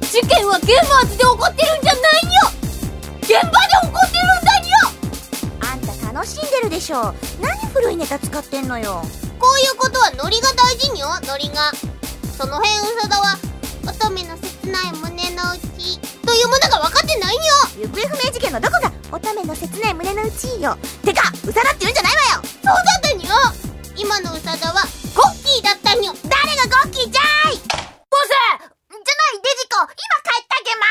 事件はゲーマーズで起こってるんじゃないよ！現場で起こってるんだよ！あんた楽しんでるでしょ何古いネタ使ってんのよ。こういうことはノリが大事によ。ノリが。その辺嘘だは乙女の切ない胸の内。というものが分かってないよ。行方不明事件のどこが乙女の切ない胸の内よ。てかうさだって言うんじゃないわよ。そうだったによ。今のうさだはゴッキーだったによ。誰がゴッキーじゃーい！ボス今帰ったゲマ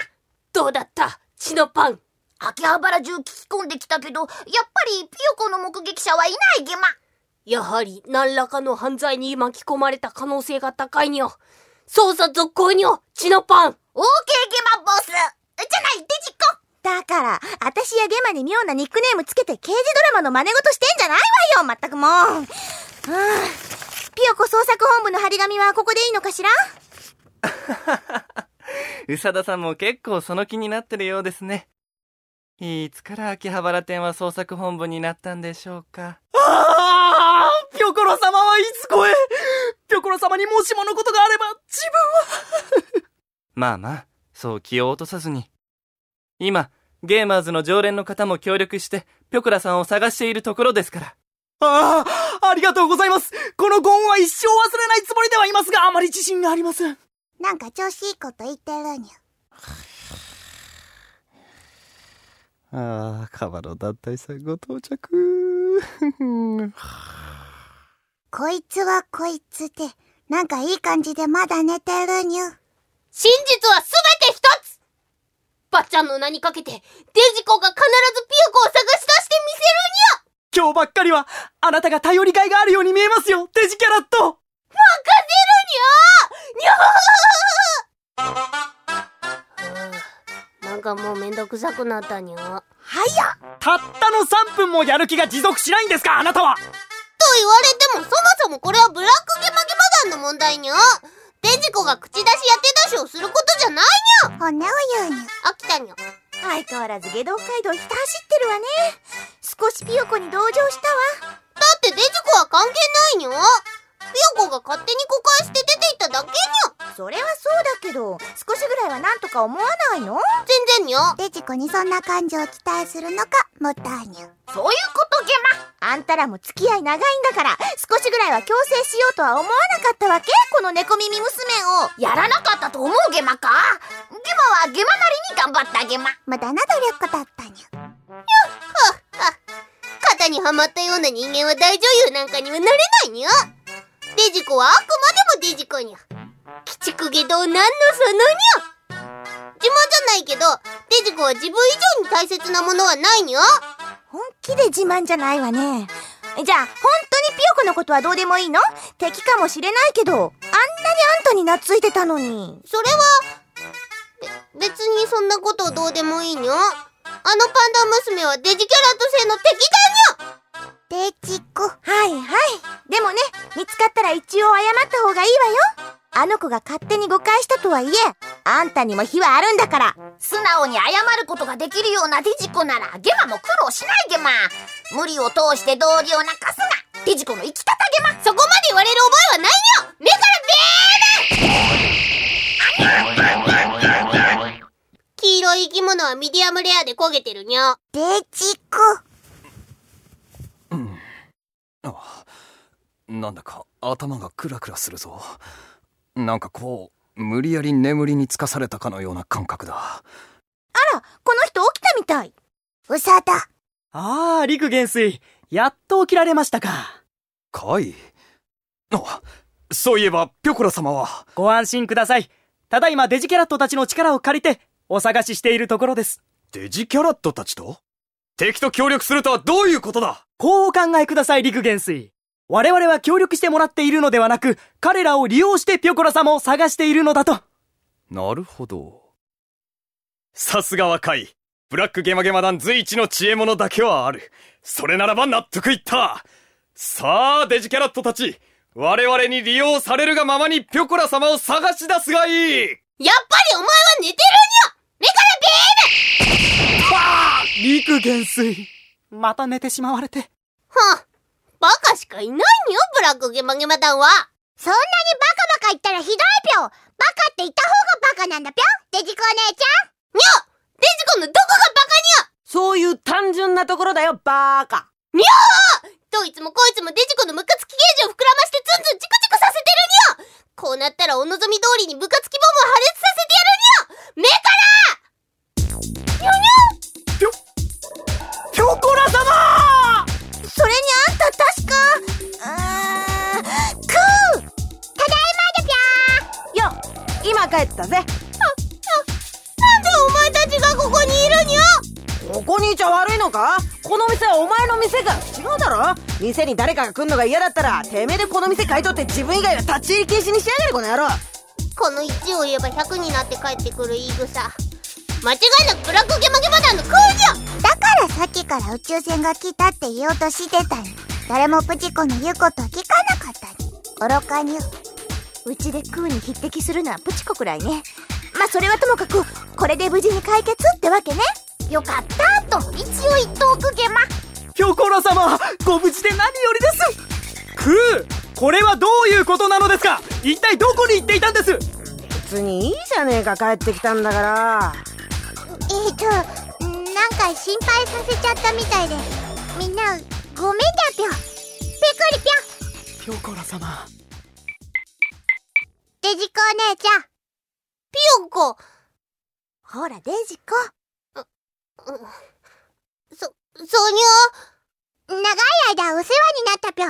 どうだった？血のパン。秋葉原中聞き込んできたけどやっぱりピヨコの目撃者はいないゲマ。やはり何らかの犯罪に巻き込まれた可能性が高いによ捜査続行によ血のパン。オーケーゲマボス。じゃないデジコだから、私やゲマに妙なニックネームつけて刑事ドラマの真似事してんじゃないわよまったくもう。はあ、ピヨコ捜索本部の張り紙はここでいいのかしら？宇佐田さんも結構その気になってるようですね。いつから秋葉原店は捜索本部になったんでしょうか？ああピョコロ様はいつ声ピョコロ様にもしものことがあれば、自分は まあまあ、そう気を落とさずに。今、ゲーマーズの常連の方も協力して、ピョコラさんを探しているところですから。ああ、ありがとうございますこのゴンは一生忘れないつもりではいますが、あまり自信がありません。なんか調子いいこと言ってるにゃ。ああ、カバの団体さんご到着。こいつはこいつで、なんかいい感じでまだ寝てるにゅ。真実は全て一つばっちゃんの名にかけてデジコが必ずピヨコを探し出してみせるにゃ今日ばっかりは、あなたが頼りがいがあるように見えますよデジキャラット任せるにゃにゃーなんかもうめんどくさくなったにゃと早ったったの3分もやる気が持続しないんですかあなたは。言われてもそもそもこれはブラックゲマゲマ団の問題にゃデジコが口出しや手出しをすることじゃないにゃ骨を言うに。ゅ。飽きたにゃ相変わらず下道街道ひた走ってるわね。少しピヨコに同情したわ。だってデジコは関係ないにゃピヨコが勝手に誤解して出ていっただけにゃそれはそうだけど、少しぐらいはなんとか思わないの？全然にゃデジコにそんな感情を期待するのか、もったいにゅ。そういうことゲマあんたらも付き合い長いんだから、少しぐらいは強制しようとは思わなかったわけ？この猫耳娘を。やらなかったと思うゲマか？ゲマはゲマなりに頑張ったゲマ。無駄な努力だったにゅ。はっはっ型にはまったような人間は大女優なんかにはなれないにゃデジコはあくまでもデジコにゃ。鬼畜下道なんのそのにゃ。自慢じゃないけどデジコは自分以上に大切なものはないにゃ。本気で自慢じゃないわね。じゃあ、本当にピヨコのことはどうでもいいの？敵かもしれないけど、あんなにあんたに懐いてたのに。それはべ別にそんなことどうでもいいにゃ。あのパンダ娘はデジキャラット製の敵だにゃデジコ。はいはい。でもね、見つかったら一応謝った方がいいわよ。あの子が勝手に誤解したとはいえ、あんたにも非はあるんだから。素直に謝ることができるようなデジコなら、ゲマも苦労しないゲマ。無理を通して道理を泣かすな。デジコの生き方ゲマ。そこまで言われる覚えはないにゃ目からビーム黄色い生き物はミディアムレアで焦げてるにゃデジコ。あなんだか頭がクラクラするぞなんかこう無理やり眠りにつかされたかのような感覚だあら、この人起きたみたい。うさだ。ああ、陸元帥。やっと起きられましたか。カイあそういえばピョコラ様はご安心ください。ただいまデジキャラットたちの力を借りて、お探ししているところです。デジキャラットたちと？敵と協力するとはどういうことだ？こうお考えください、陸元帥。我々は協力してもらっているのではなく、彼らを利用してピョコラ様を探しているのだと。なるほど。さすがはカイブラックゲマゲマ団随一の知恵者だけはある。それならば納得いった。さあデジキャラットたち。我々に利用されるがままにピョコラ様を探し出すがいい。やっぱりお前は寝てるにゃ目からビーム。陸元帥。また寝てしまわれて。はあ、バカしかいないにゃブラックゲマゲマ団はそんなにバカバカ言ったらひどいぴょ。バカって言った方がバカなんだぴょ。デジコお姉ちゃんにゃデジコのどこがバカにゃそういう単純なところだよ、バーカ。にゃーどいつもこいつもデジコのムカつきゲージを膨らましてツンツンチクチクさせてるにゃこうなったらお望み通りにムカつきボムを破裂させてやるにゃ目からにゃにゃピョコラ様帰ったぜ。なんでお前たちがここにいるにゃ？ここにいちゃ悪いのか？この店はお前の店か？違うだろ？店に誰かが来んのが嫌だったら、てめえでこの店買い取って自分以外は立ち入り禁止にしやがれ、この野郎この1を言えば100になって帰ってくる言い草間違いなくブラックゲマゲマ団のクーじゃだからさっきから宇宙船が来たって言おうとしてたに。誰もプチコの言うことを聞かなかったに。愚かにゅ。うちでクーに匹敵するのはプチコくらいね。まあそれはともかく、これで無事に解決ってわけね。よかったと、一応言っとくげま。ピョコラ様ご無事で何よりですクーこれはどういうことなのですか一体どこに行っていたんです別にいいじゃねえか、帰ってきたんだから。えーと、なんか心配させちゃったみたいで。みんな、ごめんだぴょ。ぺくりぴょ。ピョコラ様デジコお姉ちゃん。ピヨコほら、デジコ。そ、そうに長い間お世話になったぴょ。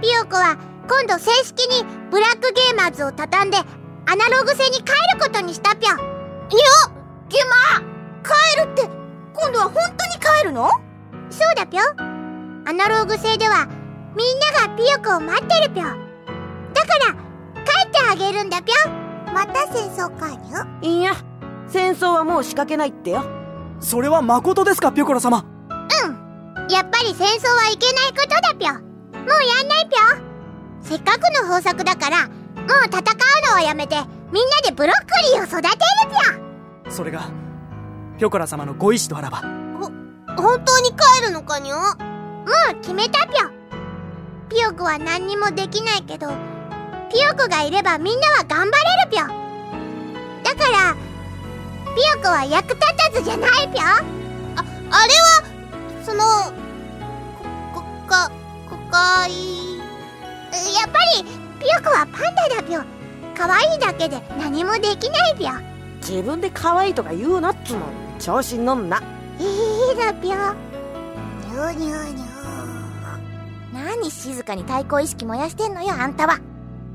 ピヨコは今度正式にブラックゲーマーズを畳んでアナログ製に変えることにしたぴょ。にゃゲマ変えるって今度は本当に変えるの？そうだぴょ。アナログ製ではみんながピヨコを待ってるぴょ。だから帰ってあげるんだぴょ。また戦争かにゅいいや、戦争はもう仕掛けないってよ。それは誠ですかピョコラ様やっぱり戦争はいけないことだぴょ。もうやんないぴょ。せっかくの豊作だから、もう戦うのはやめて、みんなでブロッコリーを育てるぴょ。それがピョコラ様のご意志とあらば本当に帰るのかにゃもう決めたぴょ。ピヨコは何にもできないけど、ピヨコがいればみんなは頑張れるぴょ。だから、ピヨコは役立たずじゃないぴょ。あれはそのここか国会やっぱり、ピヨコはパンダだぴょ。可愛いだけで何もできないぴょ。自分で可愛いとか言うなっつうの。調子に乗んな。いいだぴょ。にゅーにゅーにゅー。何静かに対抗意識燃やしてんのよ、あんたは。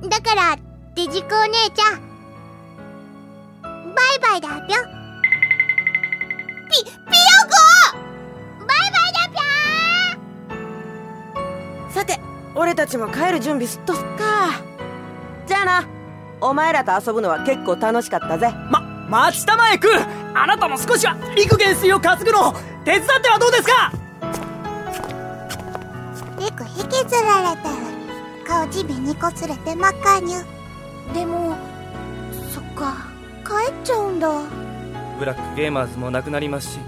だから、デジコお姉ちゃん。バイバイだぴょ。ピピヨコバイバイだぴょさて、俺たちも帰る準備すっとすっか。じゃあな。お前らと遊ぶのは結構楽しかったぜ。ま待ちたまえクーあなたも少しは陸元帥を担ぐのを手伝ってはどうですか？引きずられてる。顔地面にこすれて真っ赤にゅ。でも、そっか、帰っちゃうんだ。ブラックゲーマーズもなくなりますし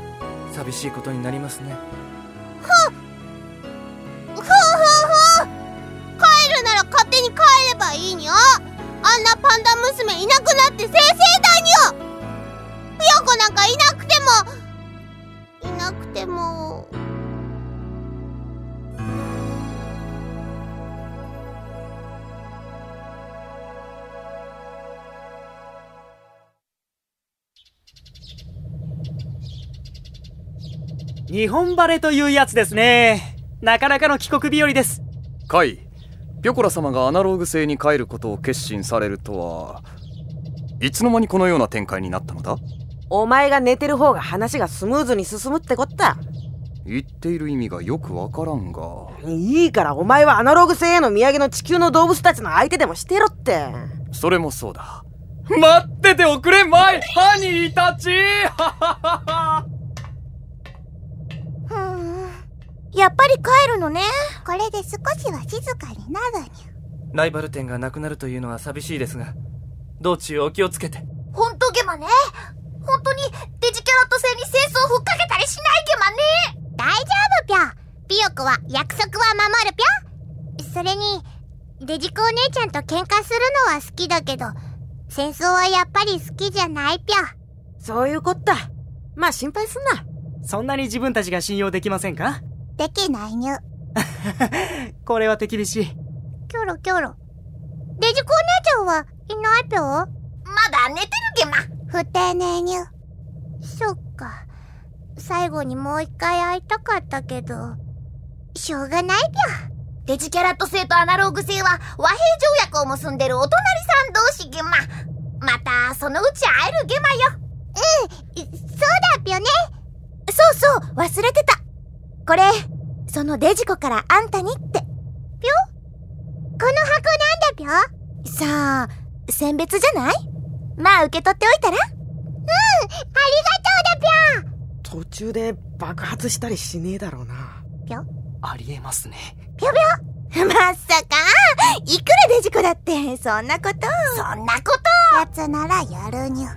寂しいことになりますねふうふうふう帰るなら勝手に帰ればいいにゃあんなパンダ娘いなくなって正々だにゃピヨコなんかいなくてもいなくても日本晴れというやつですね。なかなかの帰国日和です。カイピョコラ様がアナログ製に帰ることを決心されるとはいつの間にこのような展開になったのだ？お前が寝てる方が話がスムーズに進むってこった。言っている意味がよくわからんが。いいからお前はアナログ製への土産の地球の動物たちの相手でもしてろって。それもそうだ。待ってておくれマイハニーたちふーん。やっぱり帰るのね。これで少しは静かになるにライバル店がなくなるというのは寂しいですが道中お気をつけてほんとゲマね。本当にデジキャラット製に戦争ふっかけたりしないゲマね。大丈夫ぴょ。ピヨコは約束は守るぴょ。それに、デジコお姉ちゃんと喧嘩するは好きだけど、戦争はやっぱり好きじゃないぴょ。そういうこった。まあ心配すんな。そんなに自分たちが信用できませんか？できないにゅ。これは手厳しい。キョロキョロ。デジコお姉ちゃんはいないぴょまだ寝てるゲマ。不丁寧にゅ。そっか。最後にもう一回会いたかったけど、しょうがないぴょ。デジキャラット星とアナログ星は和平条約を結んでるお隣さん同士ゲマ。また、そのうち会えるゲマよ。うん、そうだぴょね。そうそう、忘れてた。これ、そのデジコからあんたにって。ぴょ？この箱なんだぴょ？さあ、選別じゃない？まあ受け取っておいたらうん、ありがとうだぴょ途中で爆発したりしねえだろうな。ぴょ？ありえますね。ぴょぴょ？まさかいくらデジコだって、そんなこと。そんなことやつならやるにゅ。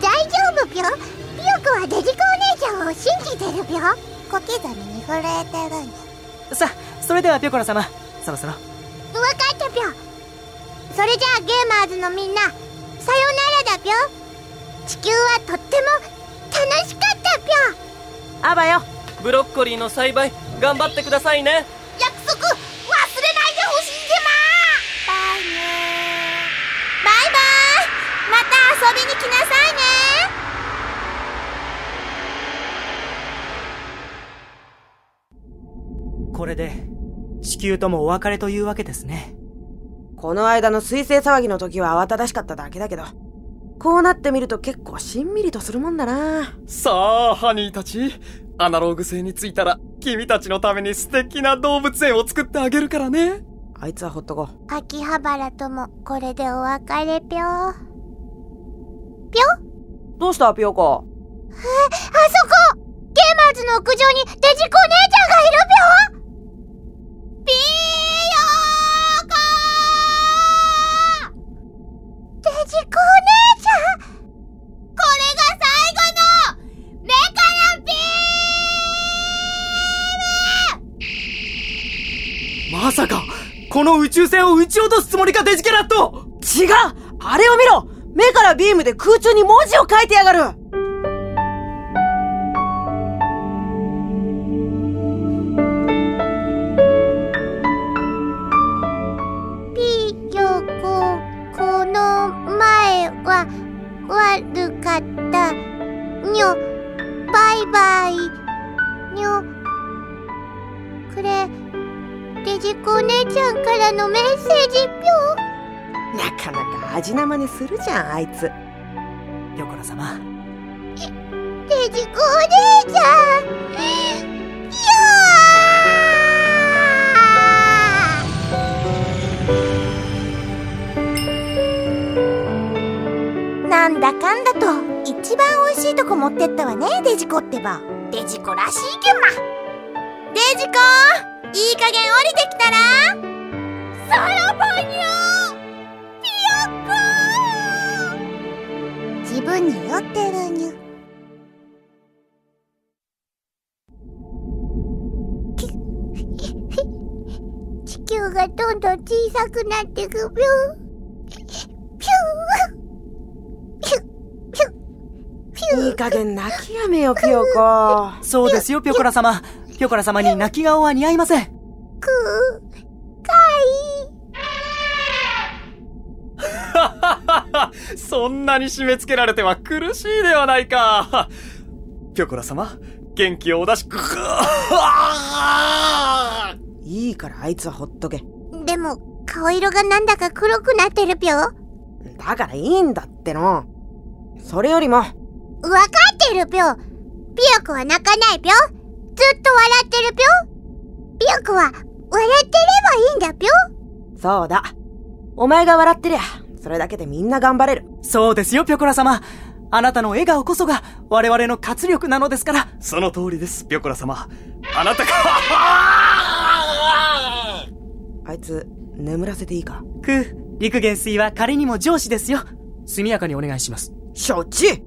大丈夫ぴょ？ピヨコはデジコお姉ちゃんを信じてるぴょ小刻みに震えてるにさあそれではピョコラ様そろそろ。分かったぴょ。それじゃあゲーマーズのみんなさよならだぴょ。地球はとっても楽しかったぴょ。あばよ。ブロッコリーの栽培頑張ってくださいね。約束忘れないでほしいゲマバイねバイバイ。また遊びに来なさいねれで、地球ともお別れというわけですね。この間の彗星騒ぎの時は慌ただしかっただけだけど、こうなってみると結構しんみりとするもんだな。さあ、ハニーたち。アナログ星に着いたら、君たちのために素敵な動物園を作ってあげるからね。あいつはほっとこう。秋葉原ともこれでお別れぴょ。ぴょどうしたぴょこえ、あそこゲーマーズの屋上にデジコ姉ちゃんがいるぴょピー、よ、こ。デジコお姉ちゃん。これが最後の。目からピーまさか、この宇宙船を撃ち落とすつもりかデジキャラット違うあれを見ろ目からビームで空中に文字を書いてやがるちゃんからのメッセージぴょ。なかなか味なまねするじゃんあいつ。ピョコラ様。デジコお姉ちゃんなんだかんだと一番美味しいとこ持ってったわねデジコってば。デジコらしいけんま。デジコいい加減降りてきたら自分に酔ってるにゅ地球がどんどん小さくなってく。ぴょぴゅー。いい加減泣きやめよ、ピヨコ。そうですよ、ピョコラ様。ピョコラ様に泣き顔は似合いません。くー、そんなに締め付けられては苦しいではないか。ピョコラ様、元気をお出し、いいからあいつはほっとけ。でも、顔色がなんだか黒くなってるぴょ。だからいいんだっての。それよりも、わかってるぴょピヨコは泣かないぴょずっと笑ってるぴょピヨコは笑ってればいいんだぴょそうだ。お前が笑ってりゃ、それだけでみんな頑張れる。そうですよ、ピョコラ様。あなたの笑顔こそが我々の活力なのですから。その通りです、ピョコラ様。あなたが あいつ、眠らせていいか？く、陸元帥は仮にも上司ですよ。速やかにお願いします。承知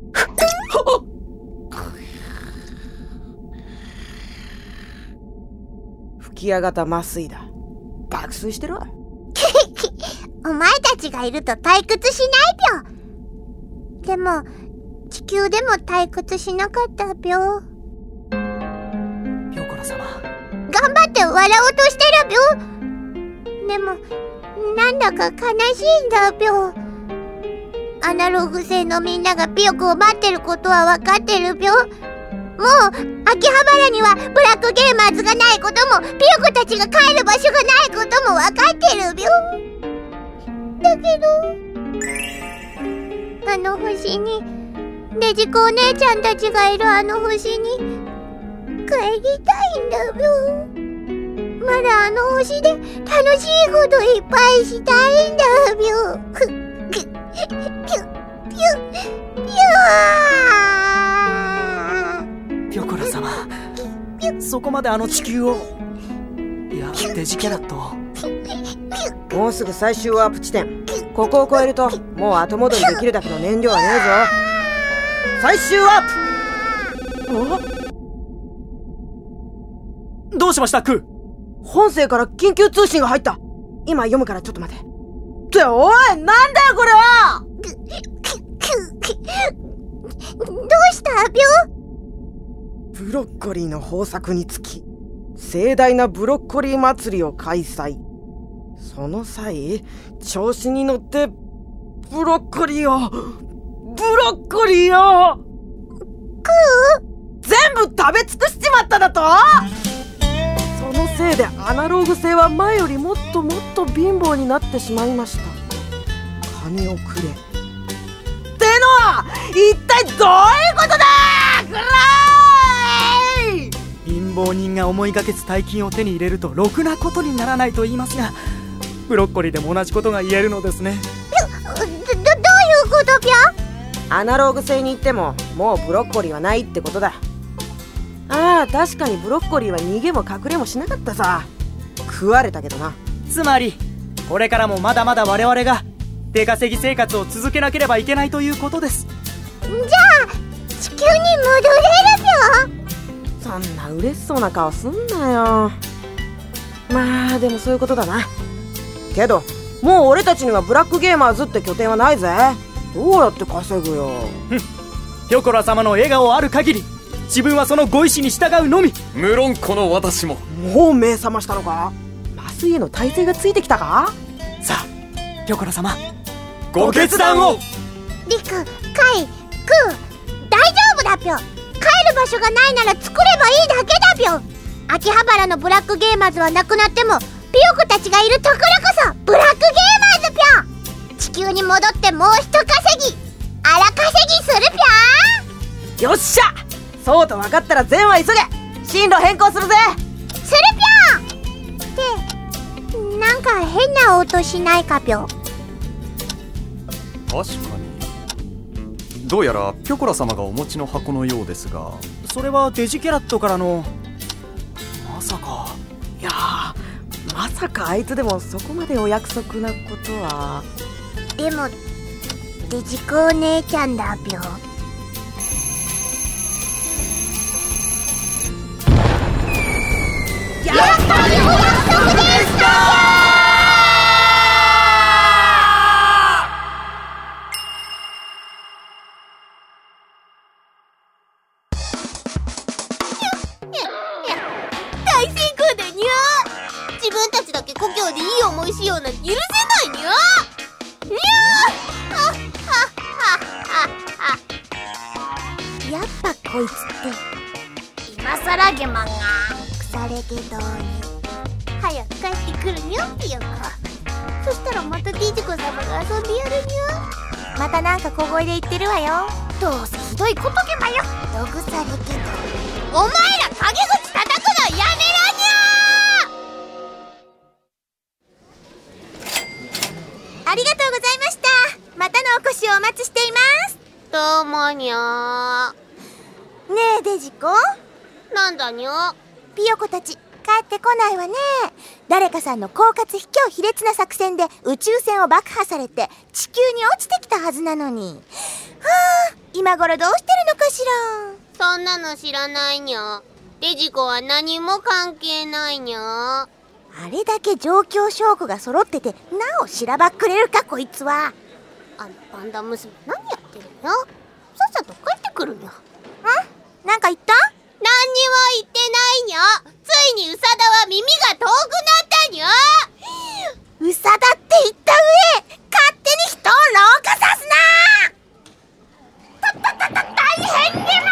吹き上がった麻酔だ。爆睡してろお前たちがいると退屈しないぴょ。でも、地球でも退屈しなかったぴょ。ピョコラ様頑張って笑おうとしてるぴょ。でも、なんだか悲しいんだぴょ。アナログ星のみんながピヨコを待ってることは分かってるぴょ。もう、秋葉原にはブラックゲーマーズがないことも、ピヨコたちが帰る場所がないことも分かってるぴょ。けど、あの星に、デジコお姉ちゃんたちがいるあの星に、帰りたいんだぴょ。まだあの星で楽しいこといっぱいしたいんだぴょ。ふっく、ぴゅ、ぴゅ、ぴゅ、ぴゅー。ピョコラ様そこまであの地球を。いやデジキャラットをもうすぐ最終ワープ地点。ここを越えるともう後戻りできるだけの燃料はねえぞ。最終ワープ。どうしましたクー？本性から緊急通信が入った。今読むからちょっと待て。っておいなんだよこれは！どうしたぴょブロッコリーの豊作につき盛大なブロッコリー祭りを開催その際調子に乗ってブロッコリーをブロッコリーを全部食べ尽くしちまっただと？そのせいでアナログ性は前よりもっともっと貧乏になってしまいました。金をくれ。ってのは一体どういうことだ？くらい貧乏人が思いがけず大金を手に入れるとろくなことにならないと言いますがブロッコリーでも同じことが言えるのですね。ど、ど、どういうことぴょ？アナログ製に行ってももうブロッコリーはないってことだ。ああ確かにブロッコリーは逃げも隠れもしなかったさ。食われたけどな。つまりこれからもまだまだ我々が出稼ぎ生活を続けなければいけないということです。じゃあ、地球に戻れるぴょ？そんな嬉しそうな顔すんなよ。まあでもそういうことだなけどもう俺たちにはブラックゲーマーズって拠点はないぜ。どうやって稼ぐよ。ピョコラ様の笑顔ある限り自分はそのご意志に従うのみ。無論この私も。もう目覚ましたのか？麻酔への耐性がついてきたか？さあピョコラ様ご決断を。リク、カイ、クー、大丈夫だぴょ。帰る場所がないなら作ればいいだけだぴょ。秋葉原のブラックゲーマーズはなくなってもピヨコたちがいるところこそブラックゲーマーズぴょ地球に戻ってもう一稼ぎ荒稼ぎするぴょよっしゃ。そうと分かったら全は急げ。進路変更するぜ。するぴょってなんか変な音しないかぴょ確かに。どうやらピョコラ様がお持ちの箱のようですがそれはデジキャラットからのまさかあいつでもそこまでお約束なことは。でもデジコお姉ちゃんだぴょくるにゃってよ。そしたらまたディジコ様が遊んでやるにゃまたなんか小声で言ってるわよ。どうせひどいことゲマよ。どぐされゲドお前ら陰口叩くのやめありがとうございました。またのお越しをお待ちしています。どうもにゃねえデジコなんだにゃピヨコたち帰ってこないわね。誰かさんの狡猾卑怯卑劣な作戦で宇宙船を爆破されて地球に落ちてきたはずなのに。はあ今頃どうしてるのかしら？そんなの知らないにゃ。デジコは何も関係ないにゃ。あれだけ状況証拠が揃っててなおしらばっくれるかこいつは。あのパンダ娘何やってるの？さっさと帰ってくるにゃ。ん？なんか言った？何にも言ってないにゃついにうさだは耳が遠くなったにゃうさだって言った上勝手に人を老化さすな。たたたた大変ゲマ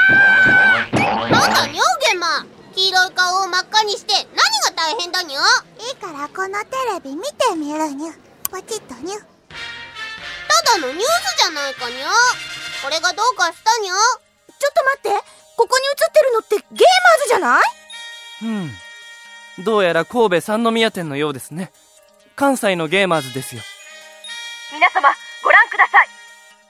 なんだにゃゲマ。黄色い顔を真っ赤にして何が大変だにゃいいからこのテレビ見てみるにゃポチッとにゃただのニュースじゃないかにゃこれがどうかしたにゃちょっと待ってここに映ってるのってゲーマーズじゃない？うん。どうやら神戸三宮店のようですね。関西のゲーマーズですよ。皆様ご覧ください。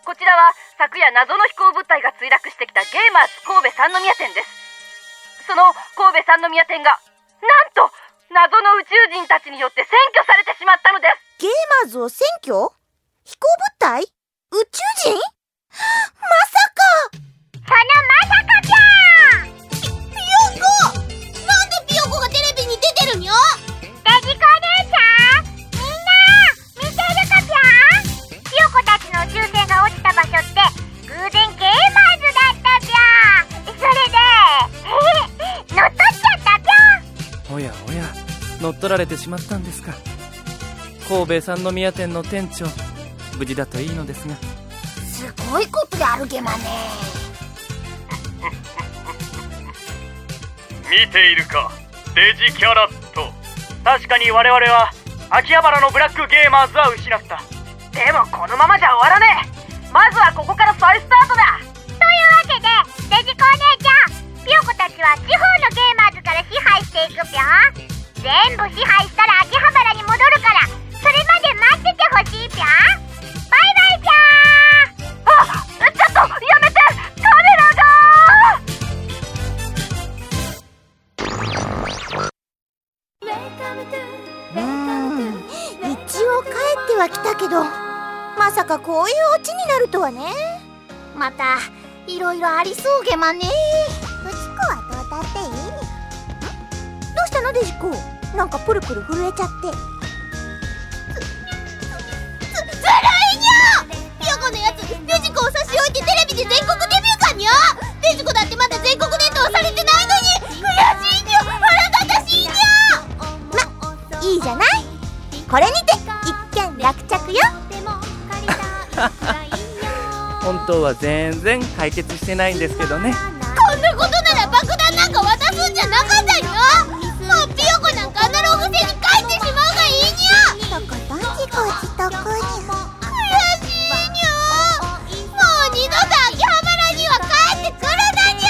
こちらは昨夜謎の飛行物体が墜落してきたゲーマーズ神戸三宮店です。その神戸三宮店がなんと謎の宇宙人たちによって占拠されてしまったのです。ゲーマーズを占拠？飛行物体？宇宙人？まさか！そのまさた場所って偶然ゲーマーズだったぴゃそれで乗っ取っちゃったぴゃおやおや乗っ取られてしまったんですか。神戸三宮店の店長。無事だといいのですが。すごいことやるゲマね。見ているか。デジキャラット。確かに我々は秋葉原のブラックゲーマーズは失った。でもこのままじゃ終わらねえまずはここから再スタートだ。というわけでデジコお姉ちゃんピヨコたちは地方のゲーマーズから支配していくぴょん。全部支配したら秋葉原に戻るからそれまで待っててほしいぴょん。バイバイぴょん。あちょっとやめて。カメラが。うん。一応帰ってはきたけどまさかこういうオチになるとはね。またいろいろありそうゲマね。ブチコはどうだっていい。どうしたのデジコ？なんかプルプル震えちゃって。ずずるいにゃピヨコのやつデジコを差し置いてテレビで全国デビューかにゃデジコだってまだ全国ネットをされてないのに！悔しいにゃ腹立たしいにゃまいいじゃない？これにて本当は全然解決してないんですけどね。こんなことなら爆弾なんか渡すんじゃなかったにゃもうピヨコなんかアナログ戦に帰ってしまうがいいにゃ。とことん自業自得に。悔しいにゃ。もう二度と秋葉原には帰ってくるなにゃ。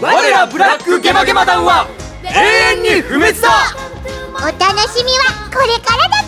我らブラックゲマゲマ団は永遠に不滅だしみはこれからだ